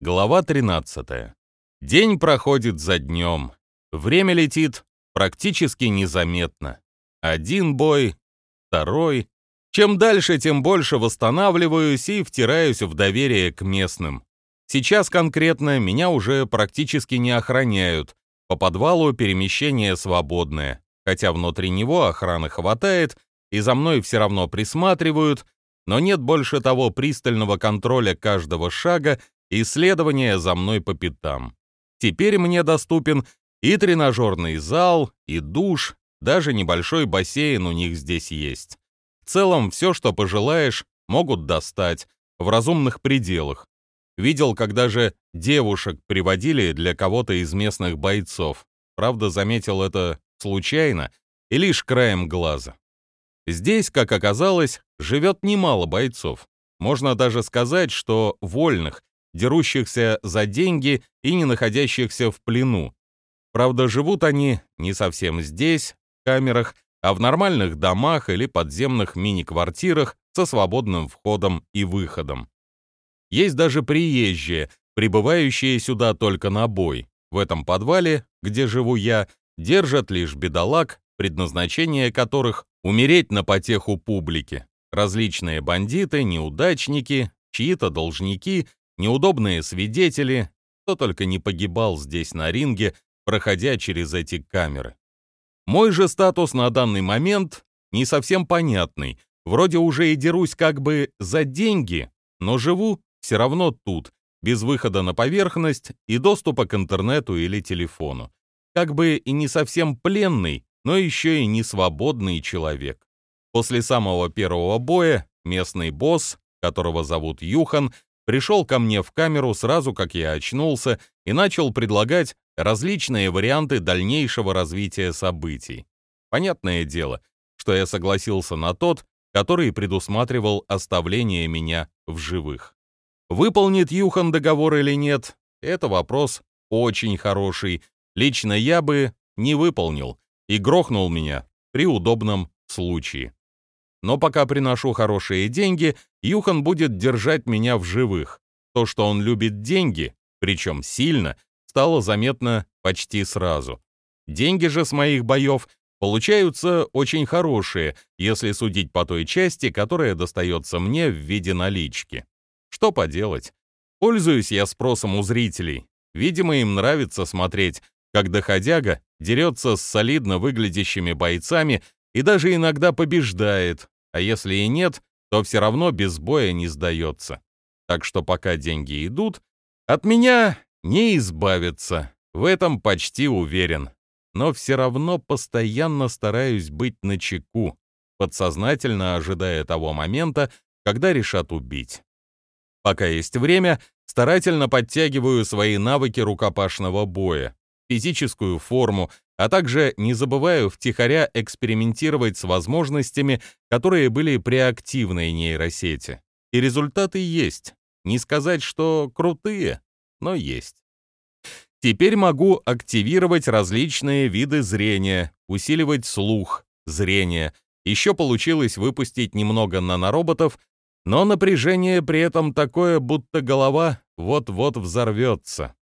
Глава 13. День проходит за днем. Время летит практически незаметно. Один бой, второй. Чем дальше, тем больше восстанавливаюсь и втираюсь в доверие к местным. Сейчас конкретно меня уже практически не охраняют. По подвалу перемещение свободное, хотя внутри него охраны хватает, и за мной все равно присматривают, но нет больше того пристального контроля каждого шага и следования за мной по пятам. Теперь мне доступен и тренажерный зал, и душ, даже небольшой бассейн у них здесь есть. В целом, все, что пожелаешь, могут достать, в разумных пределах. Видел, когда же девушек приводили для кого-то из местных бойцов. Правда, заметил это случайно и лишь краем глаза. Здесь, как оказалось, живет немало бойцов. Можно даже сказать, что вольных, дерущихся за деньги и не находящихся в плену. Правда, живут они не совсем здесь, в камерах, а в нормальных домах или подземных мини-квартирах со свободным входом и выходом. Есть даже приезжие, прибывающие сюда только на бой. В этом подвале, где живу я, держат лишь бедолаг, предназначение которых — умереть на потеху публики. Различные бандиты, неудачники, чьи-то должники неудобные свидетели, кто только не погибал здесь на ринге, проходя через эти камеры. Мой же статус на данный момент не совсем понятный. Вроде уже и дерусь как бы за деньги, но живу все равно тут, без выхода на поверхность и доступа к интернету или телефону. Как бы и не совсем пленный, но еще и не свободный человек. После самого первого боя местный босс, которого зовут Юхан, пришел ко мне в камеру сразу, как я очнулся, и начал предлагать различные варианты дальнейшего развития событий. Понятное дело, что я согласился на тот, который предусматривал оставление меня в живых. Выполнит Юхан договор или нет, это вопрос очень хороший. Лично я бы не выполнил и грохнул меня при удобном случае. Но пока приношу хорошие деньги, Юхан будет держать меня в живых. То, что он любит деньги, причем сильно, стало заметно почти сразу. Деньги же с моих боев получаются очень хорошие, если судить по той части, которая достается мне в виде налички. Что поделать? Пользуюсь я спросом у зрителей. Видимо, им нравится смотреть, как доходяга дерется с солидно выглядящими бойцами и даже иногда побеждает, а если и нет, то все равно без боя не сдается. Так что пока деньги идут, от меня не избавиться, в этом почти уверен. Но все равно постоянно стараюсь быть начеку, подсознательно ожидая того момента, когда решат убить. Пока есть время, старательно подтягиваю свои навыки рукопашного боя, физическую форму, а также не забываю втихаря экспериментировать с возможностями, которые были при активной нейросети. И результаты есть. Не сказать, что крутые, но есть. Теперь могу активировать различные виды зрения, усиливать слух, зрение. Еще получилось выпустить немного нанороботов, но напряжение при этом такое, будто голова вот-вот взорвется.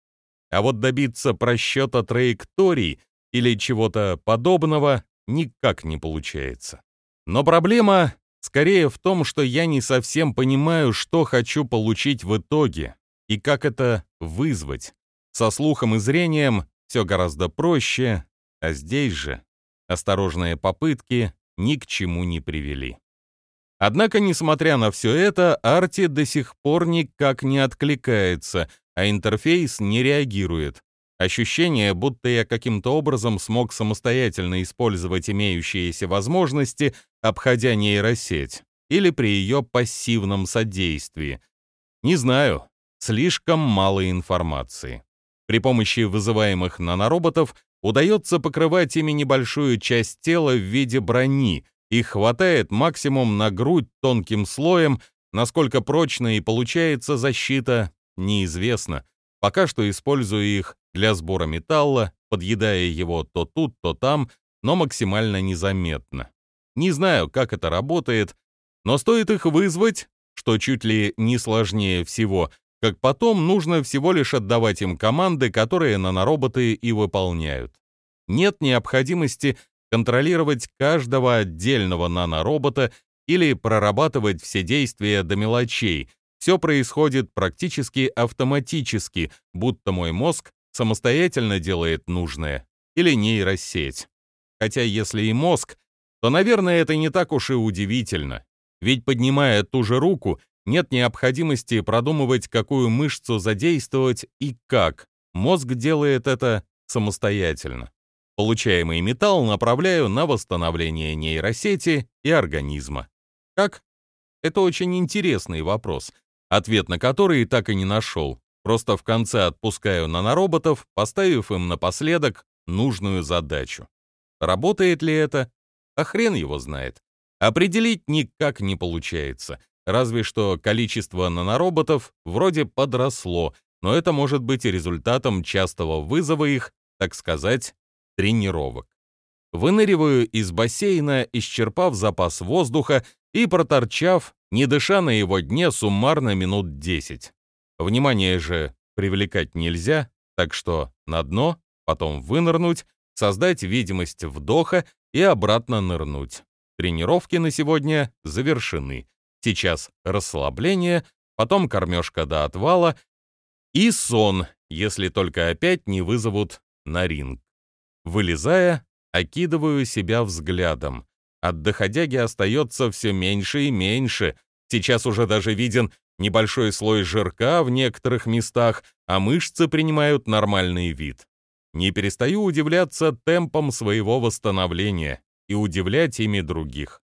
А вот добиться просчета траекторий или чего-то подобного никак не получается. Но проблема скорее в том, что я не совсем понимаю, что хочу получить в итоге и как это вызвать. Со слухом и зрением все гораздо проще, а здесь же осторожные попытки ни к чему не привели. Однако, несмотря на все это, Арти до сих пор никак не откликается, а интерфейс не реагирует. Ощущение, будто я каким-то образом смог самостоятельно использовать имеющиеся возможности, обходя нейросеть, или при ее пассивном содействии. Не знаю, слишком мало информации. При помощи вызываемых нанороботов удается покрывать ими небольшую часть тела в виде брони, и хватает максимум на грудь тонким слоем, насколько прочной и получается защита, неизвестно. Пока что использую их для сбора металла, подъедая его то тут, то там, но максимально незаметно. Не знаю, как это работает, но стоит их вызвать, что чуть ли не сложнее всего, как потом нужно всего лишь отдавать им команды, которые нанороботы и выполняют. Нет необходимости контролировать каждого отдельного наноробота или прорабатывать все действия до мелочей. Все происходит практически автоматически, будто мой мозг самостоятельно делает нужное, или нейросеть. Хотя если и мозг, то, наверное, это не так уж и удивительно. Ведь поднимая ту же руку, нет необходимости продумывать, какую мышцу задействовать и как. Мозг делает это самостоятельно. Получаемый металл направляю на восстановление нейросети и организма. Как? Это очень интересный вопрос, ответ на который так и не нашел. Просто в конце отпускаю нанороботов, поставив им напоследок нужную задачу. Работает ли это? А хрен его знает. Определить никак не получается. Разве что количество нанороботов вроде подросло, но это может быть и результатом частого вызова их, так сказать, тренировок. Выныриваю из бассейна, исчерпав запас воздуха и проторчав, не дыша на его дне суммарно минут 10. Внимание же привлекать нельзя, так что на дно, потом вынырнуть, создать видимость вдоха и обратно нырнуть. Тренировки на сегодня завершены. Сейчас расслабление, потом кормежка до отвала и сон, если только опять не вызовут на ринг. Вылезая, окидываю себя взглядом. От доходяги остается все меньше и меньше. Сейчас уже даже виден небольшой слой жирка в некоторых местах, а мышцы принимают нормальный вид. Не перестаю удивляться темпам своего восстановления и удивлять ими других.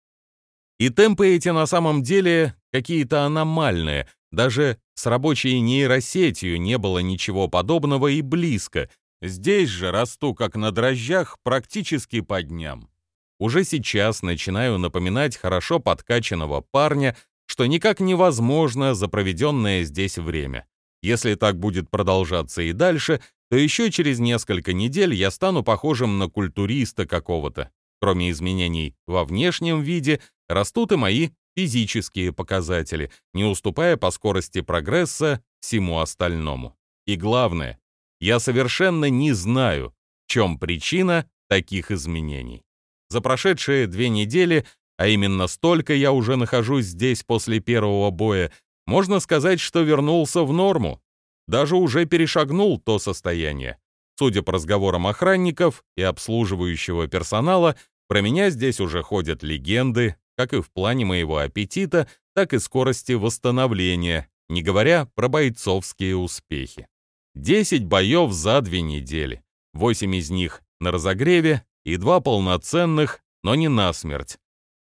И темпы эти на самом деле какие-то аномальные. Даже с рабочей нейросетью не было ничего подобного и близко. Здесь же расту как на дрожжах практически по дням. Уже сейчас начинаю напоминать хорошо подкачанного парня, что никак невозможно за проведенное здесь время. Если так будет продолжаться и дальше, то еще через несколько недель я стану похожим на культуриста какого-то. Кроме изменений во внешнем виде, растут и мои физические показатели, не уступая по скорости прогресса всему остальному. И главное, я совершенно не знаю, в чем причина таких изменений. За прошедшие две недели, а именно столько я уже нахожусь здесь после первого боя, можно сказать, что вернулся в норму. Даже уже перешагнул то состояние. Судя по разговорам охранников и обслуживающего персонала, про меня здесь уже ходят легенды, как и в плане моего аппетита, так и скорости восстановления, не говоря про бойцовские успехи. 10 боев за две недели, 8 из них на разогреве и два полноценных, но не насмерть.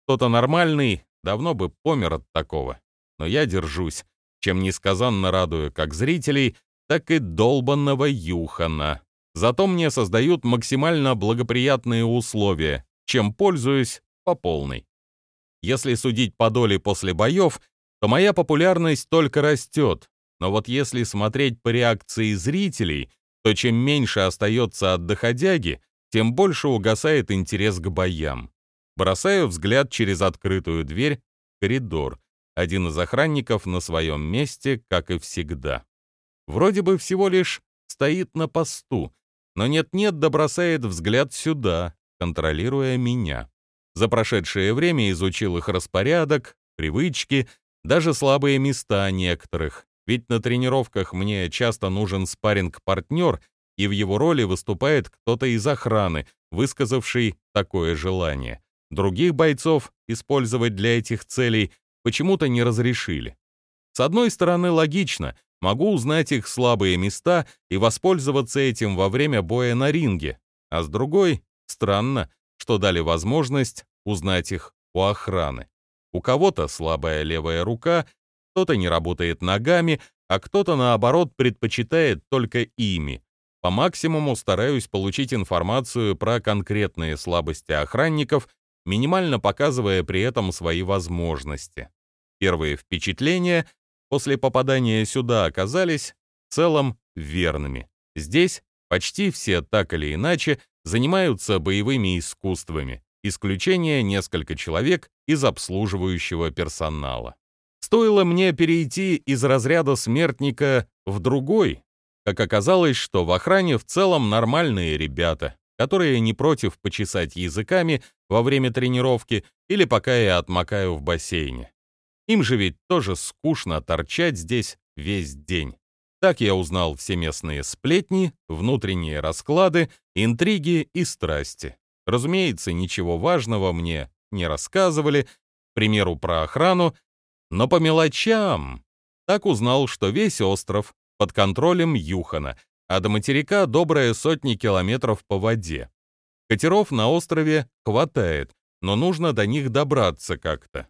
Кто-то нормальный давно бы помер от такого, но я держусь, чем несказанно радую как зрителей, так и долбанного Юхана. Зато мне создают максимально благоприятные условия, чем пользуюсь по полной. Если судить по доле после боев, то моя популярность только растет, но вот если смотреть по реакции зрителей, то чем меньше остается от доходяги, тем больше угасает интерес к боям. Бросаю взгляд через открытую дверь в коридор. Один из охранников на своем месте, как и всегда. Вроде бы всего лишь стоит на посту, но нет-нет да бросает взгляд сюда, контролируя меня. За прошедшее время изучил их распорядок, привычки, даже слабые места некоторых. Ведь на тренировках мне часто нужен спарринг-партнер, и в его роли выступает кто-то из охраны, высказавший такое желание. Других бойцов использовать для этих целей почему-то не разрешили. С одной стороны, логично, могу узнать их слабые места и воспользоваться этим во время боя на ринге, а с другой, странно, что дали возможность узнать их у охраны. У кого-то слабая левая рука, кто-то не работает ногами, а кто-то, наоборот, предпочитает только ими. По максимуму стараюсь получить информацию про конкретные слабости охранников, минимально показывая при этом свои возможности. Первые впечатления после попадания сюда оказались в целом верными. Здесь почти все так или иначе занимаются боевыми искусствами, исключение несколько человек из обслуживающего персонала. стоило мне перейти из разряда смертника в другой, как оказалось, что в охране в целом нормальные ребята, которые не против почесать языками во время тренировки или пока я отмокаю в бассейне. Им же ведь тоже скучно торчать здесь весь день. Так я узнал все местные сплетни, внутренние расклады, интриги и страсти. Разумеется, ничего важного мне не рассказывали, к примеру, про охрану, но по мелочам. Так узнал, что весь остров под контролем Юхана, а до материка добрая сотни километров по воде. Катеров на острове хватает, но нужно до них добраться как-то.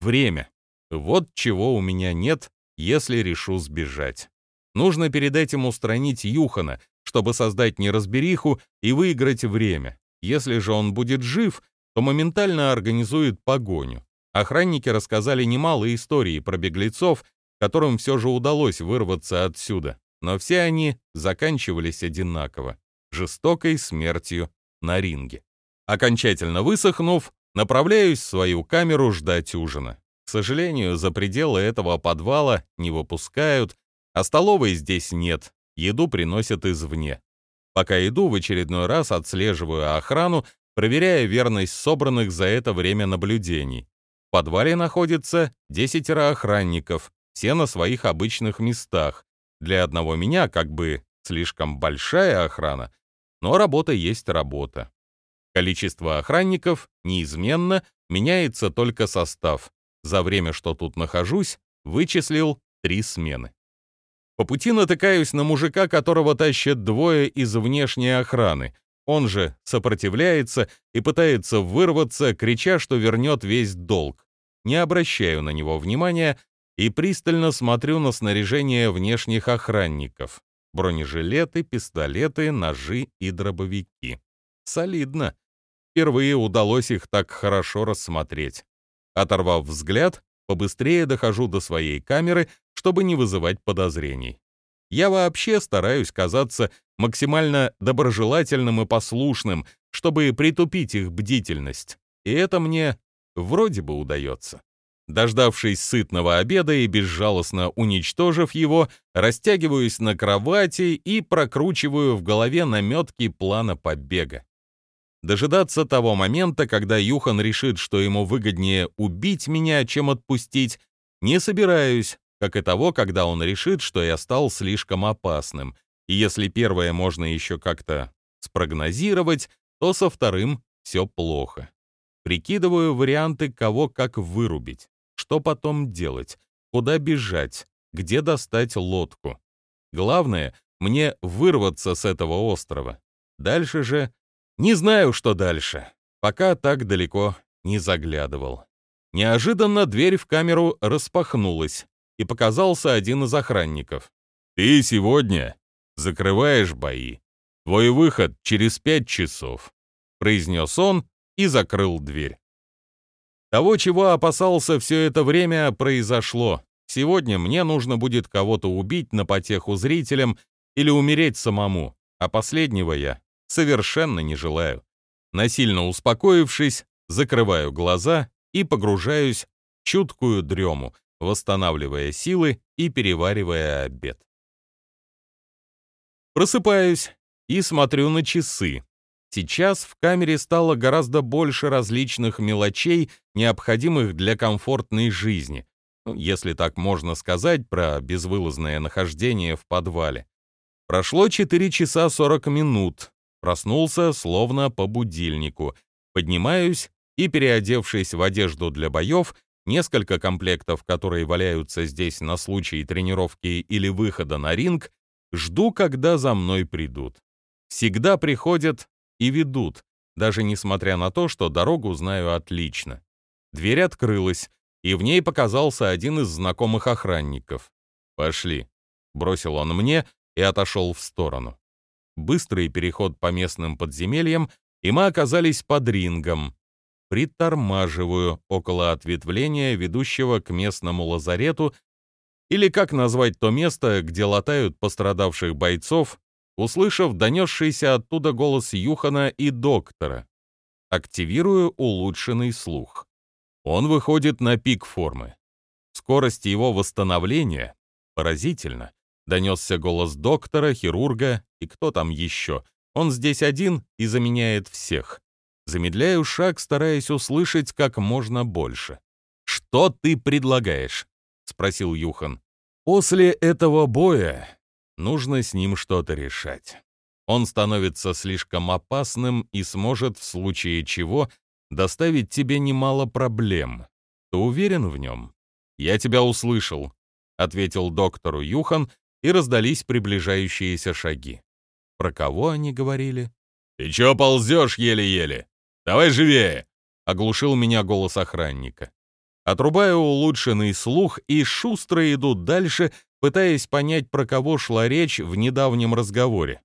Время. Вот чего у меня нет, если решу сбежать. Нужно перед этим устранить Юхана, чтобы создать неразбериху и выиграть время. Если же он будет жив, то моментально организует погоню. Охранники рассказали немало историй про беглецов, которым все же удалось вырваться отсюда, но все они заканчивались одинаково — жестокой смертью на ринге. Окончательно высохнув, направляюсь в свою камеру ждать ужина. К сожалению, за пределы этого подвала не выпускают, а столовой здесь нет, еду приносят извне. Пока иду, в очередной раз отслеживаю охрану, проверяя верность собранных за это время наблюдений. В подвале находится десятеро охранников, все на своих обычных местах. Для одного меня как бы слишком большая охрана, но работа есть работа. Количество охранников неизменно, меняется только состав. За время, что тут нахожусь, вычислил три смены. По пути натыкаюсь на мужика, которого тащат двое из внешней охраны. Он же сопротивляется и пытается вырваться, крича, что вернет весь долг. Не обращаю на него внимания и пристально смотрю на снаряжение внешних охранников. Бронежилеты, пистолеты, ножи и дробовики. Солидно. Впервые удалось их так хорошо рассмотреть. Оторвав взгляд, побыстрее дохожу до своей камеры, чтобы не вызывать подозрений. Я вообще стараюсь казаться максимально доброжелательным и послушным, чтобы притупить их бдительность. И это мне вроде бы удается. Дождавшись сытного обеда и безжалостно уничтожив его, растягиваюсь на кровати и прокручиваю в голове наметки плана побега. Дожидаться того момента, когда Юхан решит, что ему выгоднее убить меня, чем отпустить, не собираюсь, как и того, когда он решит, что я стал слишком опасным. И если первое можно еще как-то спрогнозировать, то со вторым все плохо. Прикидываю варианты, кого как вырубить, что потом делать, куда бежать, где достать лодку. Главное, мне вырваться с этого острова. Дальше же не знаю, что дальше. Пока так далеко не заглядывал. Неожиданно дверь в камеру распахнулась, и показался один из охранников. «Ты сегодня закрываешь бои. Твой выход через пять часов», — произнес он и закрыл дверь. Того, чего опасался все это время, произошло. Сегодня мне нужно будет кого-то убить на потеху зрителям или умереть самому, а последнего я совершенно не желаю. Насильно успокоившись, закрываю глаза и погружаюсь в чуткую дрему, восстанавливая силы и переваривая обед. Просыпаюсь и смотрю на часы. Сейчас в камере стало гораздо больше различных мелочей, необходимых для комфортной жизни, ну, если так можно сказать про безвылазное нахождение в подвале. Прошло 4 часа 40 минут, Проснулся, словно по будильнику. Поднимаюсь и, переодевшись в одежду для боев, несколько комплектов, которые валяются здесь на случай тренировки или выхода на ринг, жду, когда за мной придут. Всегда приходят и ведут, даже несмотря на то, что дорогу знаю отлично. Дверь открылась, и в ней показался один из знакомых охранников. «Пошли», — бросил он мне и отошел в сторону быстрый переход по местным подземельям, и мы оказались под рингом. Притормаживаю около ответвления, ведущего к местному лазарету, или как назвать то место, где латают пострадавших бойцов, услышав донесшийся оттуда голос Юхана и доктора. Активирую улучшенный слух. Он выходит на пик формы. Скорость его восстановления поразительна. Донесся голос доктора, хирурга и кто там еще. Он здесь один и заменяет всех. Замедляю шаг, стараясь услышать как можно больше. «Что ты предлагаешь?» — спросил Юхан. «После этого боя нужно с ним что-то решать. Он становится слишком опасным и сможет, в случае чего, доставить тебе немало проблем. Ты уверен в нем?» «Я тебя услышал», — ответил доктору Юхан, и раздались приближающиеся шаги. Про кого они говорили? «Ты чё ползёшь еле-еле? Давай живее!» — оглушил меня голос охранника. Отрубаю улучшенный слух и шустро иду дальше, пытаясь понять, про кого шла речь в недавнем разговоре.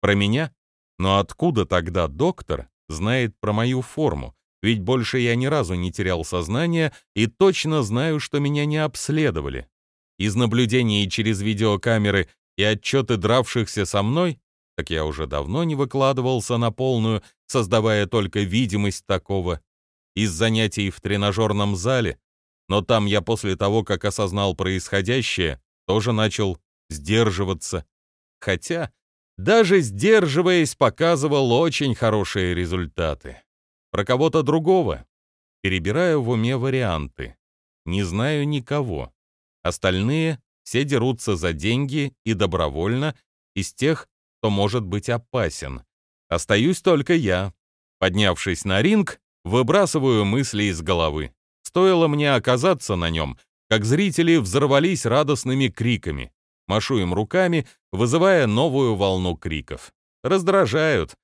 Про меня? Но откуда тогда доктор знает про мою форму? Ведь больше я ни разу не терял сознание и точно знаю, что меня не обследовали. Из наблюдений через видеокамеры и отчеты дравшихся со мной, так я уже давно не выкладывался на полную, создавая только видимость такого. Из занятий в тренажерном зале, но там я после того, как осознал происходящее, тоже начал сдерживаться. Хотя, даже сдерживаясь, показывал очень хорошие результаты про кого-то другого. Перебираю в уме варианты. Не знаю никого. Остальные все дерутся за деньги и добровольно из тех, кто может быть опасен. Остаюсь только я. Поднявшись на ринг, выбрасываю мысли из головы. Стоило мне оказаться на нем, как зрители взорвались радостными криками. Машу им руками, вызывая новую волну криков. Раздражают.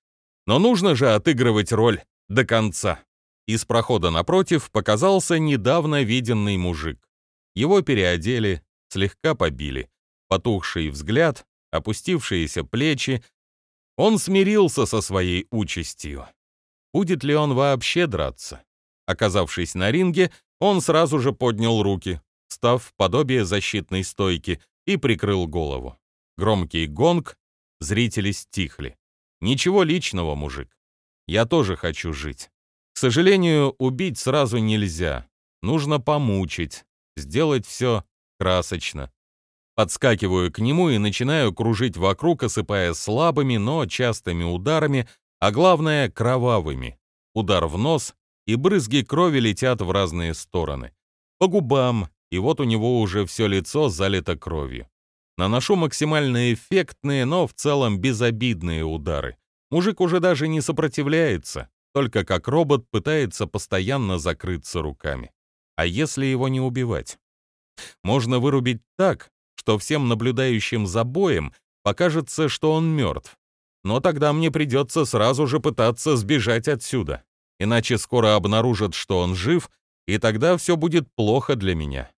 Но нужно же отыгрывать роль до конца. Из прохода напротив показался недавно виденный мужик. Его переодели, слегка побили. Потухший взгляд, опустившиеся плечи. Он смирился со своей участью. Будет ли он вообще драться? Оказавшись на ринге, он сразу же поднял руки, став в подобие защитной стойки, и прикрыл голову. Громкий гонг, зрители стихли. Ничего личного, мужик. Я тоже хочу жить. К сожалению, убить сразу нельзя. Нужно помучить, сделать все красочно. Подскакиваю к нему и начинаю кружить вокруг, осыпая слабыми, но частыми ударами, а главное — кровавыми. Удар в нос, и брызги крови летят в разные стороны. По губам, и вот у него уже все лицо залито кровью. Наношу максимально эффектные, но в целом безобидные удары. Мужик уже даже не сопротивляется, только как робот пытается постоянно закрыться руками. А если его не убивать? Можно вырубить так, что всем наблюдающим за боем покажется, что он мертв. Но тогда мне придется сразу же пытаться сбежать отсюда. Иначе скоро обнаружат, что он жив, и тогда все будет плохо для меня.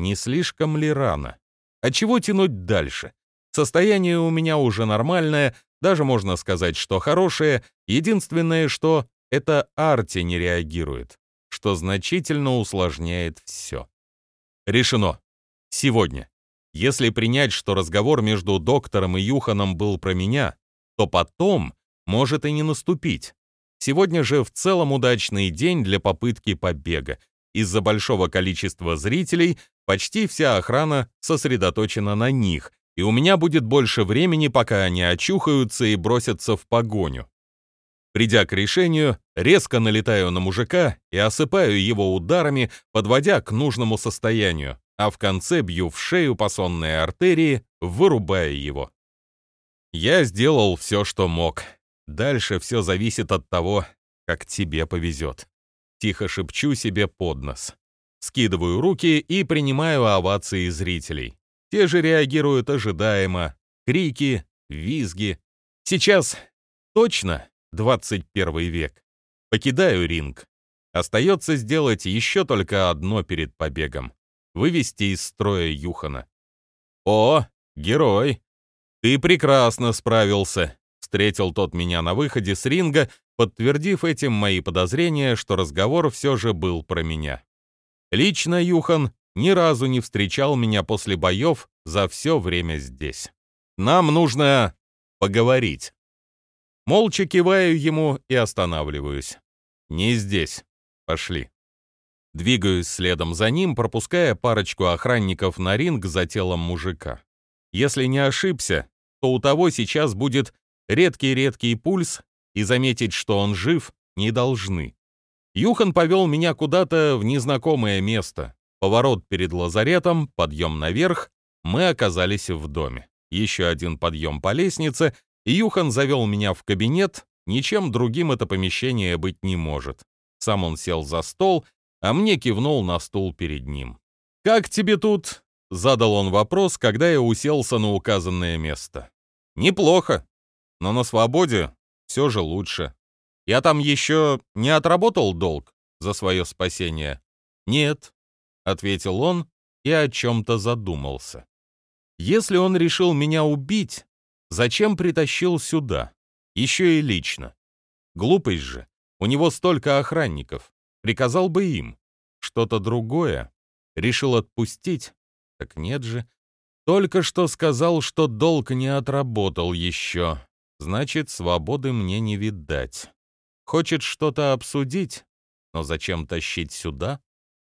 Не слишком ли рано? А чего тянуть дальше? Состояние у меня уже нормальное, даже можно сказать, что хорошее. Единственное, что это Арти не реагирует, что значительно усложняет все. Решено. Сегодня. Если принять, что разговор между доктором и Юханом был про меня, то потом может и не наступить. Сегодня же в целом удачный день для попытки побега. Из-за большого количества зрителей почти вся охрана сосредоточена на них, и у меня будет больше времени, пока они очухаются и бросятся в погоню. Придя к решению, резко налетаю на мужика и осыпаю его ударами, подводя к нужному состоянию, а в конце бью в шею по сонной артерии, вырубая его. Я сделал все, что мог. Дальше все зависит от того, как тебе повезет. Тихо шепчу себе под нос. Скидываю руки и принимаю овации зрителей. Те же реагируют ожидаемо. Крики, визги. Сейчас точно 21 век. Покидаю ринг. Остается сделать еще только одно перед побегом. Вывести из строя Юхана. «О, герой! Ты прекрасно справился!» Встретил тот меня на выходе с ринга, подтвердив этим мои подозрения, что разговор все же был про меня. Лично Юхан ни разу не встречал меня после боев за все время здесь. Нам нужно поговорить. Молча киваю ему и останавливаюсь. Не здесь. Пошли. Двигаюсь следом за ним, пропуская парочку охранников на ринг за телом мужика. Если не ошибся, то у того сейчас будет редкий-редкий пульс, и заметить, что он жив, не должны. Юхан повел меня куда-то в незнакомое место. Поворот перед лазаретом, подъем наверх, мы оказались в доме. Еще один подъем по лестнице, и Юхан завел меня в кабинет, ничем другим это помещение быть не может. Сам он сел за стол, а мне кивнул на стул перед ним. «Как тебе тут?» — задал он вопрос, когда я уселся на указанное место. «Неплохо, но на свободе все же лучше. Я там еще не отработал долг за свое спасение?» «Нет», — ответил он и о чем-то задумался. «Если он решил меня убить, зачем притащил сюда? Еще и лично. Глупость же, у него столько охранников. Приказал бы им. Что-то другое. Решил отпустить. Так нет же. Только что сказал, что долг не отработал еще. Значит, свободы мне не видать. Хочет что-то обсудить? Но зачем тащить сюда?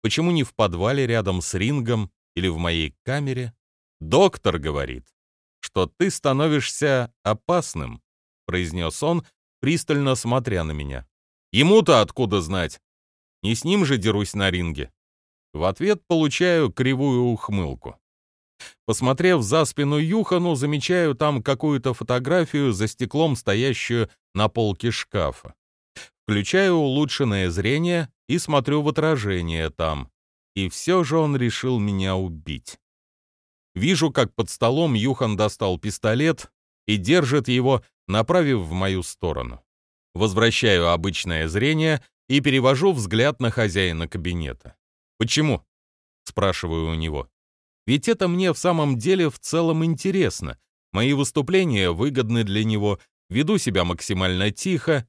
Почему не в подвале рядом с рингом или в моей камере? Доктор говорит, что ты становишься опасным, произнес он, пристально смотря на меня. Ему-то откуда знать? Не с ним же дерусь на ринге. В ответ получаю кривую ухмылку. Посмотрев за спину Юхану, замечаю там какую-то фотографию за стеклом, стоящую на полке шкафа. Включаю улучшенное зрение и смотрю в отражение там. И все же он решил меня убить. Вижу, как под столом Юхан достал пистолет и держит его, направив в мою сторону. Возвращаю обычное зрение и перевожу взгляд на хозяина кабинета. «Почему?» — спрашиваю у него. «Ведь это мне в самом деле в целом интересно. Мои выступления выгодны для него, веду себя максимально тихо.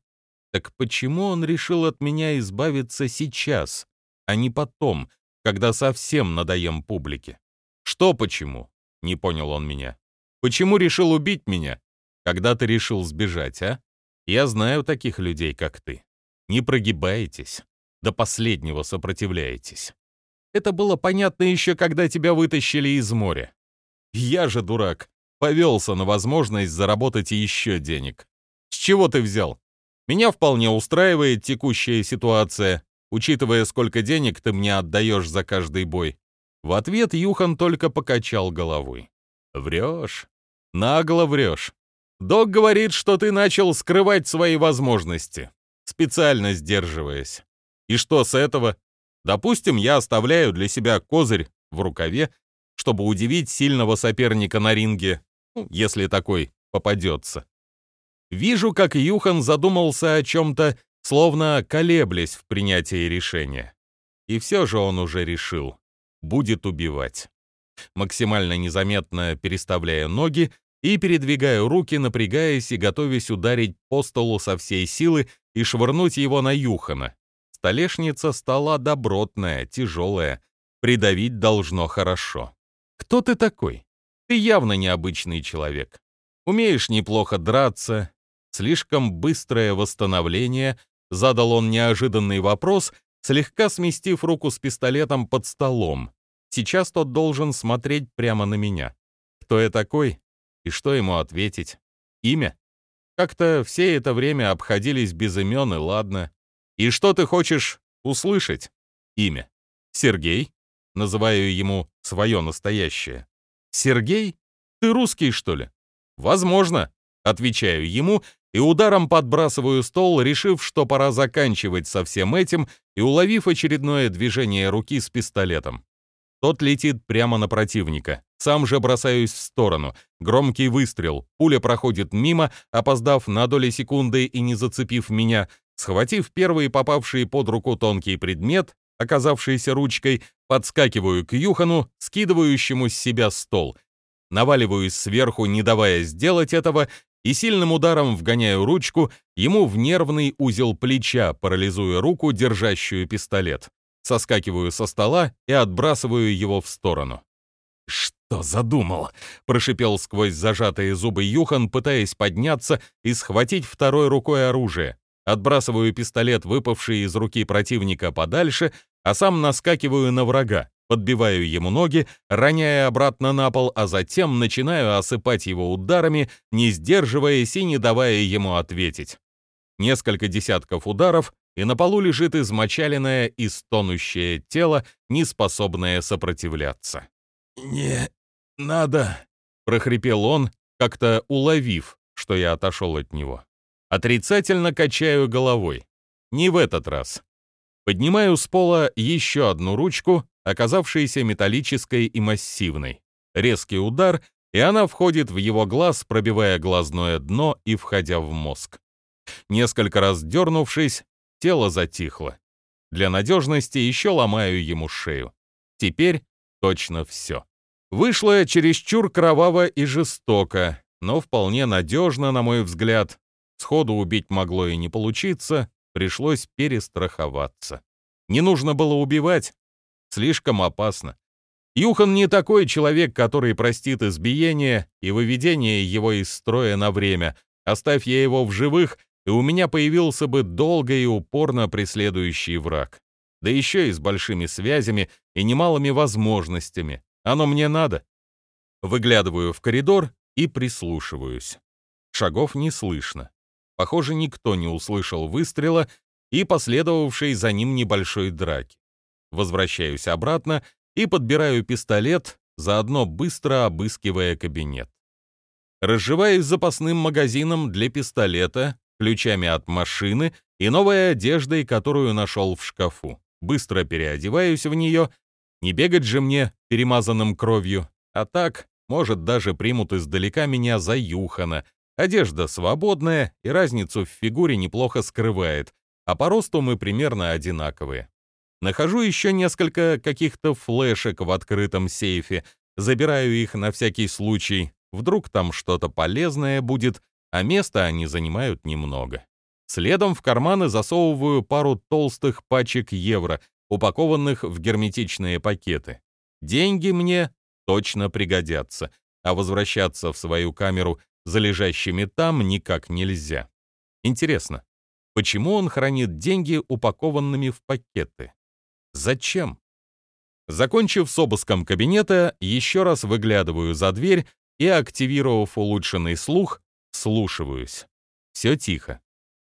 Так почему он решил от меня избавиться сейчас, а не потом, когда совсем надоем публике? Что почему?» — не понял он меня. «Почему решил убить меня, когда ты решил сбежать, а? Я знаю таких людей, как ты не прогибаетесь, до последнего сопротивляетесь. Это было понятно еще, когда тебя вытащили из моря. Я же, дурак, повелся на возможность заработать еще денег. С чего ты взял? Меня вполне устраивает текущая ситуация, учитывая, сколько денег ты мне отдаешь за каждый бой. В ответ Юхан только покачал головой. Врешь. Нагло врешь. Док говорит, что ты начал скрывать свои возможности специально сдерживаясь. И что с этого? Допустим, я оставляю для себя козырь в рукаве, чтобы удивить сильного соперника на ринге, ну, если такой попадется. Вижу, как Юхан задумался о чем-то, словно колеблясь в принятии решения. И все же он уже решил. Будет убивать. Максимально незаметно переставляя ноги и передвигаю руки, напрягаясь и готовясь ударить по столу со всей силы, и швырнуть его на Юхана. Столешница стола добротная, тяжелая. Придавить должно хорошо. Кто ты такой? Ты явно необычный человек. Умеешь неплохо драться. Слишком быстрое восстановление. Задал он неожиданный вопрос, слегка сместив руку с пистолетом под столом. Сейчас тот должен смотреть прямо на меня. Кто я такой? И что ему ответить? Имя? Как-то все это время обходились без имен, и ладно. И что ты хочешь услышать? Имя. Сергей. Называю ему свое настоящее. Сергей? Ты русский, что ли? Возможно. Отвечаю ему и ударом подбрасываю стол, решив, что пора заканчивать со всем этим и уловив очередное движение руки с пистолетом. Тот летит прямо на противника. Сам же бросаюсь в сторону. Громкий выстрел. Пуля проходит мимо, опоздав на доли секунды и не зацепив меня. Схватив первый попавший под руку тонкий предмет, оказавшийся ручкой, подскакиваю к Юхану, скидывающему с себя стол. Наваливаюсь сверху, не давая сделать этого, и сильным ударом вгоняю ручку ему в нервный узел плеча, парализуя руку, держащую пистолет. Соскакиваю со стола и отбрасываю его в сторону. «Что задумал?» — прошипел сквозь зажатые зубы Юхан, пытаясь подняться и схватить второй рукой оружие. Отбрасываю пистолет, выпавший из руки противника, подальше, а сам наскакиваю на врага, подбиваю ему ноги, роняя обратно на пол, а затем начинаю осыпать его ударами, не сдерживаясь и не давая ему ответить. Несколько десятков ударов, и на полу лежит измочаленное и стонущее тело, не способное сопротивляться. «Не надо», — прохрипел он, как-то уловив, что я отошел от него. Отрицательно качаю головой. Не в этот раз. Поднимаю с пола еще одну ручку, оказавшуюся металлической и массивной. Резкий удар, и она входит в его глаз, пробивая глазное дно и входя в мозг. Несколько раз дернувшись, тело затихло. Для надежности еще ломаю ему шею. Теперь точно все. Вышло чересчур кроваво и жестоко, но вполне надежно, на мой взгляд. Сходу убить могло и не получиться, пришлось перестраховаться. Не нужно было убивать, слишком опасно. Юхан не такой человек, который простит избиение и выведение его из строя на время. Оставь я его в живых, и у меня появился бы долго и упорно преследующий враг. Да еще и с большими связями и немалыми возможностями. Оно мне надо. Выглядываю в коридор и прислушиваюсь. Шагов не слышно. Похоже, никто не услышал выстрела и последовавшей за ним небольшой драки. Возвращаюсь обратно и подбираю пистолет, заодно быстро обыскивая кабинет. Разживаюсь запасным магазином для пистолета, ключами от машины и новой одеждой, которую нашел в шкафу. Быстро переодеваюсь в нее, не бегать же мне перемазанным кровью, а так, может, даже примут издалека меня за Юхана, Одежда свободная и разницу в фигуре неплохо скрывает, а по росту мы примерно одинаковые. Нахожу еще несколько каких-то флешек в открытом сейфе, забираю их на всякий случай, вдруг там что-то полезное будет, а места они занимают немного. Следом в карманы засовываю пару толстых пачек евро, упакованных в герметичные пакеты. Деньги мне точно пригодятся, а возвращаться в свою камеру за лежащими там никак нельзя. Интересно, почему он хранит деньги упакованными в пакеты? Зачем? Закончив с обыском кабинета, еще раз выглядываю за дверь и, активировав улучшенный слух, слушаюсь. Все тихо.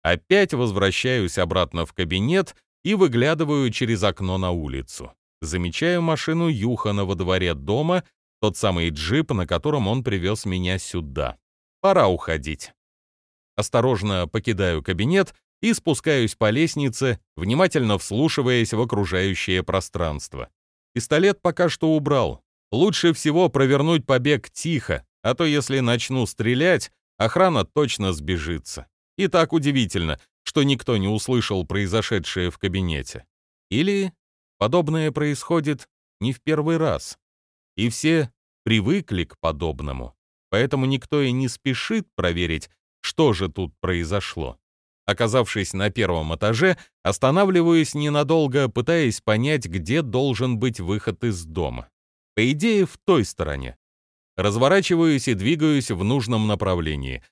Опять возвращаюсь обратно в кабинет и выглядываю через окно на улицу. Замечаю машину Юхана во дворе дома, тот самый джип, на котором он привез меня сюда. Пора уходить. Осторожно покидаю кабинет и спускаюсь по лестнице, внимательно вслушиваясь в окружающее пространство. Пистолет пока что убрал. Лучше всего провернуть побег тихо, а то если начну стрелять, охрана точно сбежится. И так удивительно, что никто не услышал произошедшее в кабинете. Или подобное происходит не в первый раз. И все привыкли к подобному поэтому никто и не спешит проверить, что же тут произошло. Оказавшись на первом этаже, останавливаюсь ненадолго, пытаясь понять, где должен быть выход из дома. По идее, в той стороне. Разворачиваюсь и двигаюсь в нужном направлении.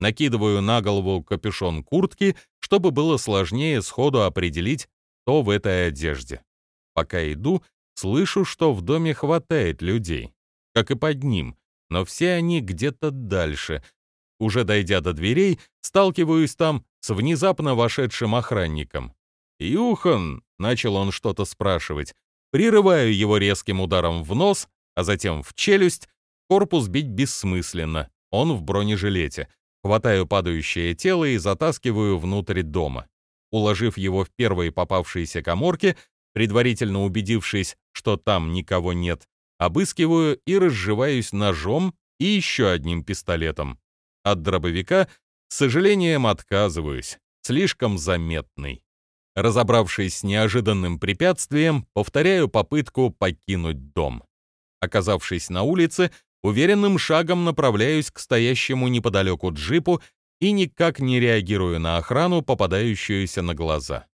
Накидываю на голову капюшон куртки, чтобы было сложнее сходу определить, кто в этой одежде. Пока иду, слышу, что в доме хватает людей, как и под ним, но все они где-то дальше. Уже дойдя до дверей, сталкиваюсь там с внезапно вошедшим охранником. «Юхан!» — начал он что-то спрашивать. Прерываю его резким ударом в нос, а затем в челюсть. Корпус бить бессмысленно. Он в бронежилете. Хватаю падающее тело и затаскиваю внутрь дома. Уложив его в первые попавшиеся коморки, предварительно убедившись, что там никого нет, Обыскиваю и разживаюсь ножом и еще одним пистолетом. От дробовика, с сожалением, отказываюсь. Слишком заметный. Разобравшись с неожиданным препятствием, повторяю попытку покинуть дом. Оказавшись на улице, уверенным шагом направляюсь к стоящему неподалеку джипу и никак не реагирую на охрану, попадающуюся на глаза.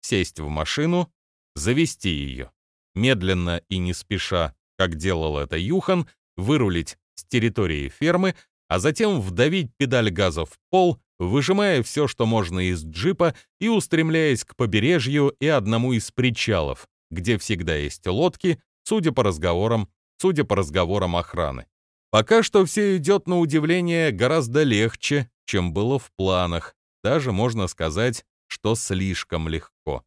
Сесть в машину, завести ее. Медленно и не спеша как делал это Юхан, вырулить с территории фермы, а затем вдавить педаль газа в пол выжимая все, что можно из джипа и устремляясь к побережью и одному из причалов, где всегда есть лодки, судя по разговорам, судя по разговорам охраны. Пока что все идет на удивление гораздо легче, чем было в планах, даже можно сказать, что слишком легко.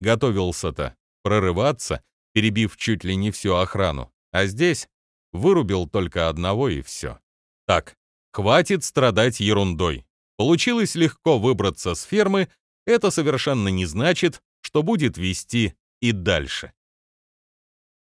Готовился-то прорываться, перебив чуть ли не всю охрану, а здесь вырубил только одного и все. Так, хватит страдать ерундой. Получилось легко выбраться с фермы, это совершенно не значит, что будет вести и дальше.